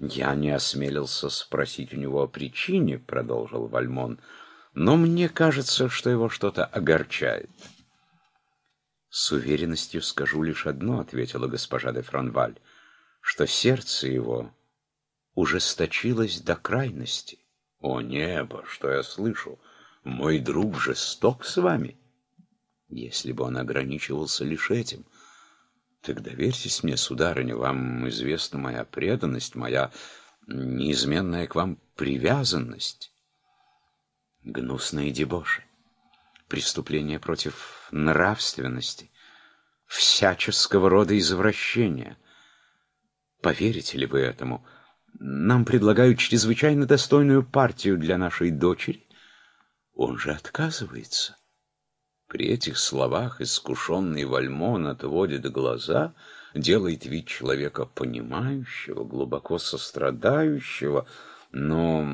Я не осмелился спросить у него о причине, продолжил Вальмон, но мне кажется, что его что-то огорчает. С уверенностью скажу лишь одно, ответила госпожа де Франваль, что сердце его ужесточилось до крайности. О небо, что я слышу! Мой друг жесток с вами. Если бы он ограничивался лишь этим — так доверьтесь мне, сударыня, вам известна моя преданность, моя неизменная к вам привязанность. Гнусные дебоши, преступления против нравственности, всяческого рода извращения. Поверите ли вы этому? Нам предлагают чрезвычайно достойную партию для нашей дочери. Он же отказывается. При этих словах искушенный Вальмон отводит глаза, делает вид человека понимающего, глубоко сострадающего, но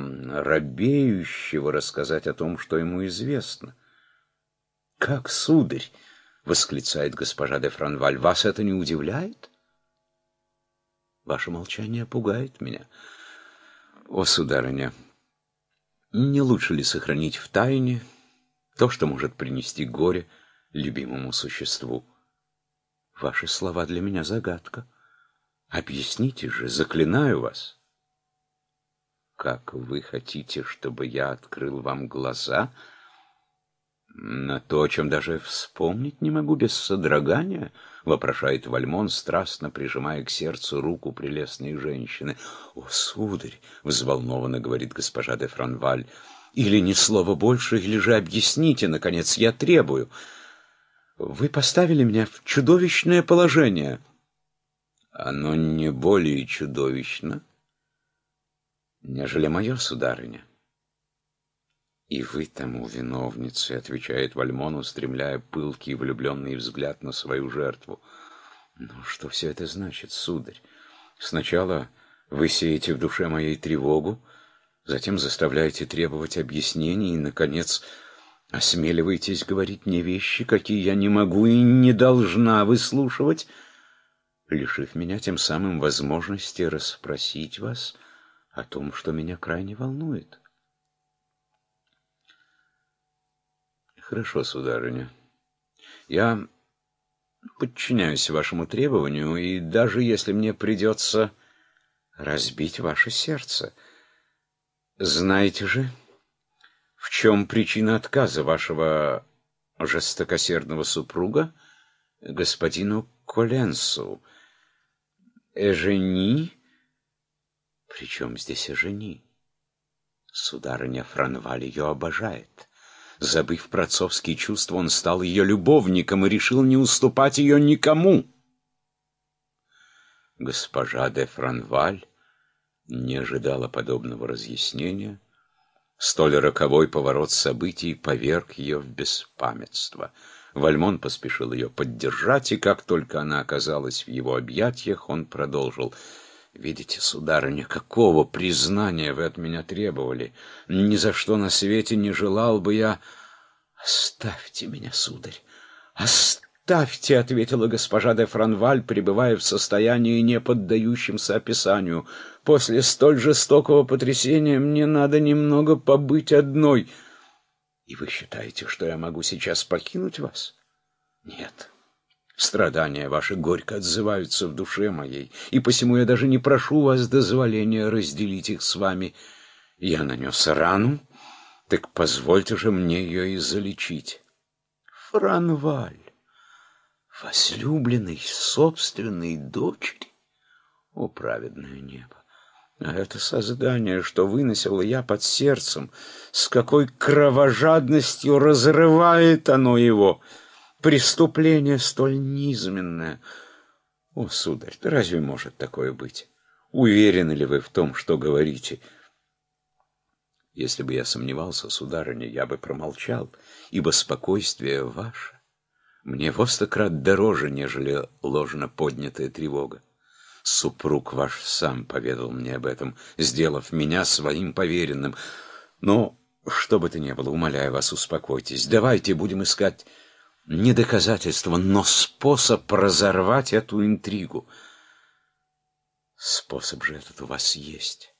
робеющего рассказать о том, что ему известно. «Как, сударь!» — восклицает госпожа де Франваль. «Вас это не удивляет?» «Ваше молчание пугает меня». «О, сударыня, не лучше ли сохранить в тайне...» то, что может принести горе любимому существу. Ваши слова для меня загадка. Объясните же, заклинаю вас. Как вы хотите, чтобы я открыл вам глаза на то, о чем даже вспомнить не могу без содрогания? Вопрошает Вальмон, страстно прижимая к сердцу руку прелестной женщины. О, сударь! Взволнованно говорит госпожа де Франваль. Или ни слова больше, или же объясните, наконец, я требую. Вы поставили меня в чудовищное положение. Оно не более чудовищно, нежели мое, сударыня. И вы тому виновницы, отвечает Вальмон, устремляя пылкий влюбленный взгляд на свою жертву. Ну, что все это значит, сударь? Сначала вы сеете в душе моей тревогу, затем заставляете требовать объяснений и, наконец, осмеливаетесь говорить мне вещи, какие я не могу и не должна выслушивать, лишив меня тем самым возможности расспросить вас о том, что меня крайне волнует. Хорошо, сударыня. Я подчиняюсь вашему требованию, и даже если мне придется разбить ваше сердце — знаете же, в чем причина отказа вашего жестокосердного супруга, господину Коленсу? Эжени? Причем здесь Эжени? Сударыня Франваль ее обожает. Забыв про отцовские чувства, он стал ее любовником и решил не уступать ее никому. Госпожа де Франваль не ожидала подобного разъяснения. Столь роковой поворот событий поверг ее в беспамятство. Вальмон поспешил ее поддержать, и как только она оказалась в его объятиях, он продолжил. «Видите, сударыня, какого признания вы от меня требовали? Ни за что на свете не желал бы я...» «Оставьте меня, сударь, оставьте!» «Оставьте», — ответила госпожа де Франваль, пребывая в состоянии, не поддающемся описанию. «После столь жестокого потрясения мне надо немного побыть одной». «И вы считаете, что я могу сейчас покинуть вас?» «Нет». Страдания ваши горько отзываются в душе моей, и посему я даже не прошу вас дозволения разделить их с вами. Я нанес рану, так позвольте же мне ее и залечить. Франваль возлюбленной собственной дочери? О, праведное небо! А это создание, что выносила я под сердцем, с какой кровожадностью разрывает оно его! Преступление столь низменное! О, сударь, да разве может такое быть? Уверены ли вы в том, что говорите? Если бы я сомневался, сударыня, я бы промолчал, ибо спокойствие ваше мне во сто крат дороже, нежели ложно поднятая тревога. Супруг ваш сам поведал мне об этом, сделав меня своим поверенным. Но, что бы то ни было, умоляю вас, успокойтесь. Давайте будем искать не доказательства, но способ разорвать эту интригу. Способ же этот у вас есть.